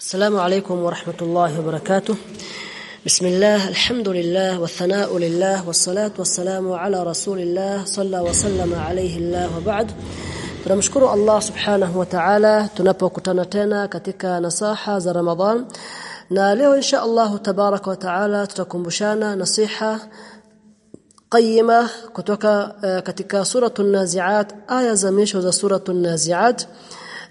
السلام عليكم ورحمة الله وبركاته. بسم الله الحمد لله والثناء لله والصلاة والسلام على رسول الله صلى وسلم عليه الله وبعد. تنشكر الله سبحانه وتعالى تنبو tena katika نصاحة za رمضان na إن شاء الله تبارك وتعالى tutakumbushana بشانا نصيحة قيمة katika suratul naziat aya za misho za suratul naziat.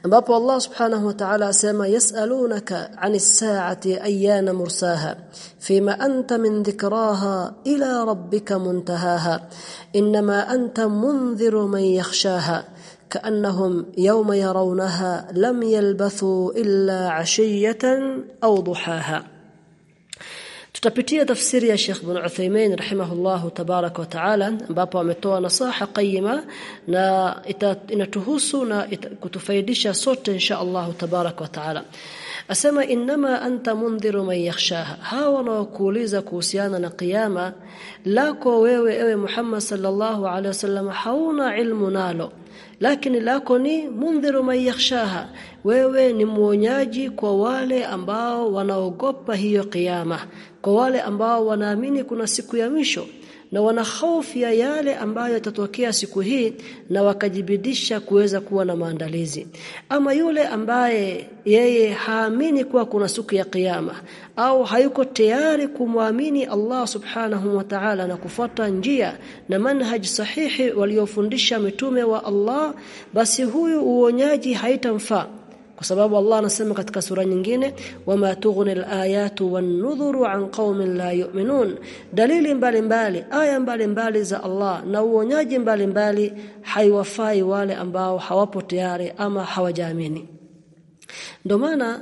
Ambapo Allah subhanahu wa ta'ala asema yasalunaka 'anis sa'ati ayyana mursaha fima anta min dhikraha ila rabbika muntahaha inma anta munziru man yakhshaha كانهم يوم يرونها لم يلبثوا الا عشيه أو ضحاها tutapitia tafsiri ya Sheikh Ibn Uthaymeen rahimahullahu tabarak wa taala ambapo ametoa nasaha qayima na inatuhusu na kutufaidisha sote insha Allah tabarak wa taala. Asema inma anta mundhiru man yakhshaha. Hawa wanaokuuliza kuhusiana na kiyama lako wewe ewe Muhammad sallallahu alaihi wasallam hauna ilmu nalo lakini lako ni mundhiru man yakhshaha. Wewe ni muonyaji kwa wale ambao wanaogopa hiyo kiyama kwa wale ambao wanaamini kuna siku ya mwisho na wana hofu ya yale ambayo yatatokea siku hii na wakajibidisha kuweza kuwa na maandalizi. Ama yule ambaye yeye haamini kuwa kuna siku ya kiyama au hayuko tayari kumwamini Allah subhanahu wa ta'ala na kufuata njia na manhaj sahihi waliofundisha mitume wa Allah basi huyu uonyaji haitamfaa kwa sababu Allah anasema katika sura nyingine wama tughnil alayatu wan-nudhuru an qaumin la yu'minun. Dalili mbalimbali aya mbalimbali za Allah na uonyaji mbalimbali haiwafai wale ambao hawapo tayari ama hawajaamini. Ndio maana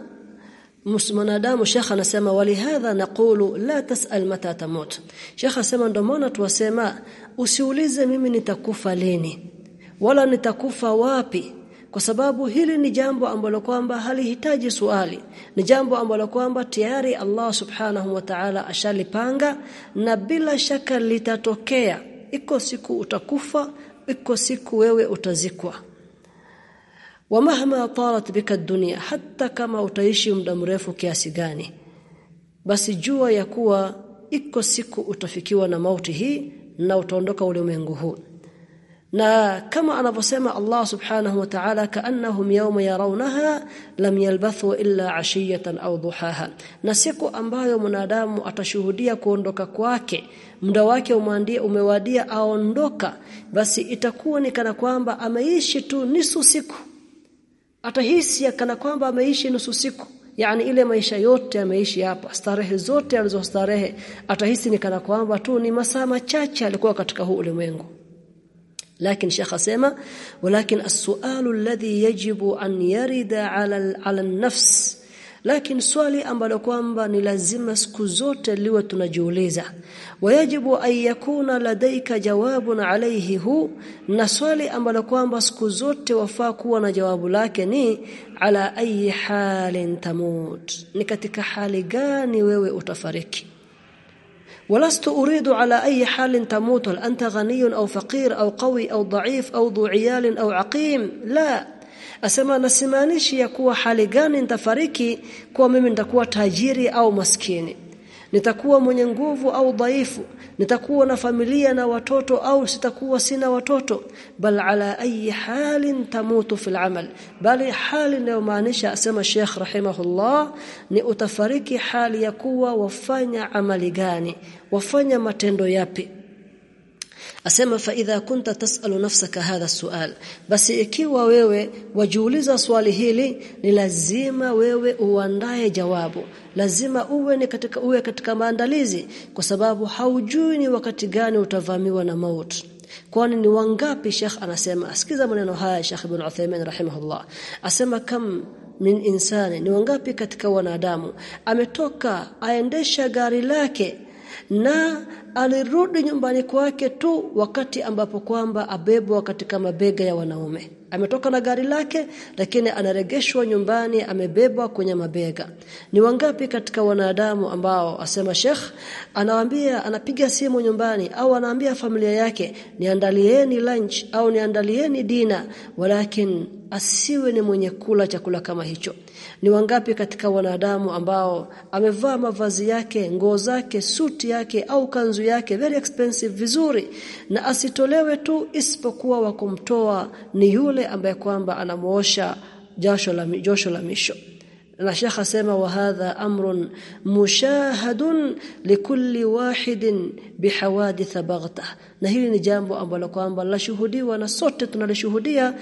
mwanadamu shekha anasema walihadha naqulu la tasal mata tamut. Shekha anasema ndio maana tuwasema usiulize mimi nitakufa lini wala nitakufa wapi kwa sababu hili ni jambo ambalo kwamba halihitaji swali ni jambo ambalo kwamba tayari Allah subhanahu wa ta'ala ashalipanga na bila shaka litatokea. Iko siku utakufa iko siku wewe utazikwa. Wamahma talat bika dunia hata kama utaishi muda mrefu kiasi gani. Basi jua ya kuwa iko siku utafikiwa na mauti hii na utaondoka ulimwengu huu na kama anavyosema Allah subhanahu wa ta'ala kaannahum yawma yarawnaha lam yalbathu illa ashiyatan aw duhaha. Na siku ambayo mwanadamu atashuhudia kuondoka kwake muda wake umwandie umewadia aondoka basi itakuwa ni kana kwamba ameishi tu nusu siku. Atahisi kana kwamba ameishi nusu siku. Yani ile maisha yote ameishi hapa starehe zote alizostarehe atahisi ni kana kwamba tu ni masaa machache alikuwa katika huu ulimwengu لكن شيخ اسمع ولكن السؤال الذي يجب أن يرد على على النفس lakini swali ambalo kwamba ni lazima siku zote liwe tunajiuliza wajibu an yakuna ladaika jawabun alayhi hu na swali ambalo kwamba siku zote wafaa kuwa na jawabu lake ni ala ayi halin tamut ni katika hali gani wewe utafariki ولست أريد على أي حال تموت هل أنت غني أو فقير أو قوي أو ضعيف أو ذو عيال أو عقيم؟ لا. أسمى نسمانيش يكوى حالي غاني كوى ممن تكوى تاجيري أو مسكيني. Nitakuwa mwenye nguvu au dhaifu. Nitakuwa na familia na watoto au sitakuwa sina watoto. Bal ala ayi halin tamutu fil amal. Bali hali inayomaanisha asema Sheikh rahimahullah ni utafariki hali ya kuwa wafanya amali gani? Wafanya matendo yapi asema fa idha kunta tasalu nafsaka hadha sual. Basi ikiwa wewe wajiuliza swali hili ni lazima wewe uandae jawabu. Lazima uwe ni katika uwe katika maandalizi kwa sababu haujui ni wakati gani utavamiwa na mauti kwani ni wangapi Sheikh anasema? Asikiza maneno haya Sheikh Ibn Uthaymeen rahimahullah. Asema kam min insani ni wangapi katika wanadamu? Ametoka aendesha gari lake na alirudi nyumbani kwake tu wakati ambapo kwamba abebwa katika mabega ya wanaume ametoka na gari lake lakini anaregeshwa nyumbani amebebwa kwenye mabega. Ni wangapi katika wanadamu ambao asema Sheikh anawaambia anapiga simu nyumbani au anaambia familia yake niandalieni lunch au niandalieni dina walakin asiwe ni mwenye kula chakula kama hicho. Ni wangapi katika wanadamu ambao amevaa mavazi yake nguo zake suti yake au kanzu yake very expensive vizuri na asitolewe tu isipokuwa wa kumtoa ni yule ambaye kwamba anamuosha jasho la josho la misho. Na shekha sema wa hadha amrun mushahadun likulli wahidin bihawadith baghta. Na hili ni jambo ambalo kwamba lashuhudiwa na sote tunalishuhudia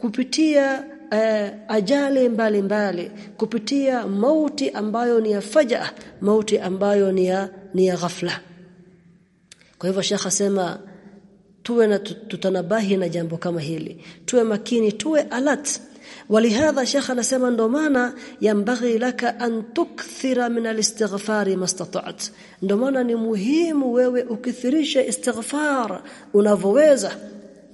kupitia uh, ajali mbalimbali mbali, kupitia mauti ambayo ni ya faja mauti ambayo ni ya ni ya ghafla. Kwa hivyo shekha sema tuwe na tutanabahi na jambo kama hili. Tuwe makini tuwe alert. Walihadha shekh anasema ndo maana yambaghi laka an tukthira min alistighfari mastata'at. Ndo maana ni muhimu wewe ukithirisha istighfar unavoweza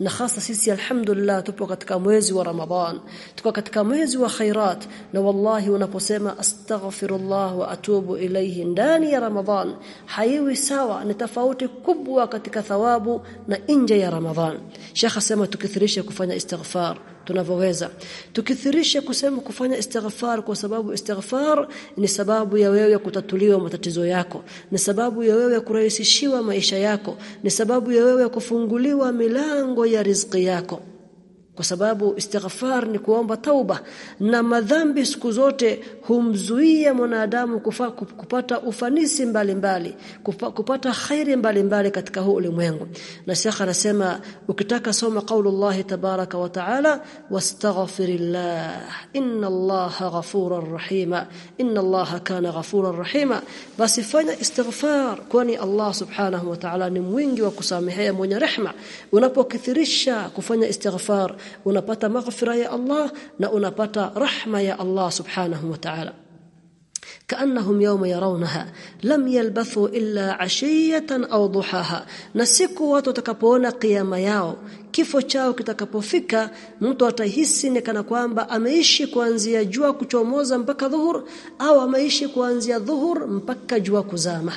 na hasa sisi alhamdulillah tupo katika mwezi wa Ramadhan. Tuko katika mwezi wa khairat. Na wallahi unaposema astaghfirullah wa atubu ilayhi ndani ya Ramadhan haiwi sawa. Ni tofauti kubwa katika thawabu na nje ya Ramadhan. Sheikh asema tukithirisha kufanya istighfar tunavyoweza. Tukithirisha kusema kufanya istighfar kwa sababu istighfar ni sababu ya wewe kutatuliwa matatizo yako ni sababu ya wewe kurahisishiwa maisha yako ni sababu ya wewe kufunguliwa milango ya riziki yako kwa sababu istighfar ni kuomba tauba na madhambi siku zote humzuia mwanadamu kupata ufanisi mbalimbali mbali, kupata khairi mbalimbali katika huu ulimwengu. Na shekha anasema ukitaka soma qaulullah tabaraka wa taala wastaghfirillah inna allaha ghafurur rahima inna allaha kana ghafurur rahima basi fanya istighfar kwani Allah subhanahu wa ta'ala ni mwingi wa kusamehea mwenye rehma. Unapokithirisha kufanya istighfar unapata maghfira ya Allah na unapata rahma ya Allah subhanahu wa ta'ala كانهم يوم يرونها لم يلبثوا الا عشيه او ضحاها na siku watu watakapoona kiyama yao kifo chao kitakapofika mtu atahisi ni kana kwamba ameishi kuanzia jua kuchomoza mpaka dhuhur au ameishi kuanzia dhuhur mpaka jua kuzama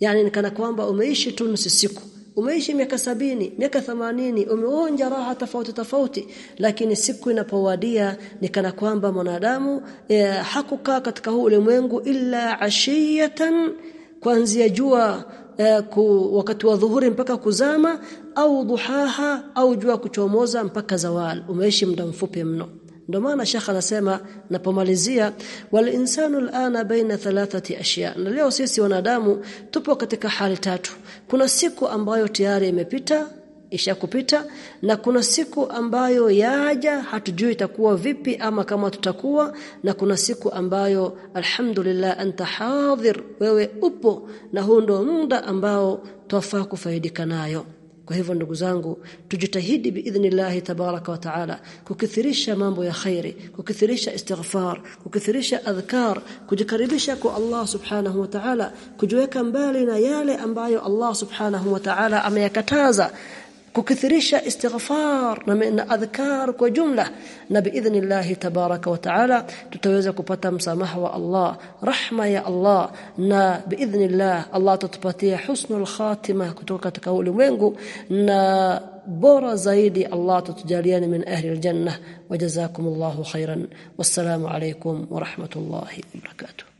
yani ni kana kwamba umeishi tu nusu siku umeishi miaka sabini miaka themanini umeonja raha tofauti tofauti lakini siku inapowadia nikana kwamba mwanadamu eh, hakukaa katika huu ulimwengu illa ashiyatan kuanzia jua eh, ku, wakati wa dhuhuri mpaka kuzama au duhaha au jua kuchomoza mpaka zawal umeishi muda mfupi mno ndio maana shekha anasema napomalizia wal insanu alana baina thalathati ashya. Na leo sisi wanadamu tupo katika hali tatu. Kuna siku ambayo tayari imepita ishakupita na kuna siku ambayo yaja hatujui itakuwa vipi ama kama tutakuwa na kuna siku ambayo alhamdulillah anta hadhir wewe upo na huu ndo muda ambao twafaa kufaidika nayo kwa hivyo ndugu zangu tujitahidi biidhnillah tabaraka wa taala kukithirisha mambo ya khairi kukithirisha istighfar kukithirisha adhkar kujikaribisha kwa Allah subhanahu wa ta'ala kujiweka mbali na yale ambayo Allah subhanahu wa ta'ala ameyakataza kukithirisha istighfar na adhkar kwa jumla na biidhnillah tabaraka wa taala tutaweza kupata msamaha wa Allah rahma ya Allah na biidhnillah Allah tatupatia husnul khatima kutoka katika ulimwengu na bora zaidi Allah tutujaliane min ahli aljanna wajazakumullahu khairan. Wassalamu alaykum wa rahmatullahi wa barakatuh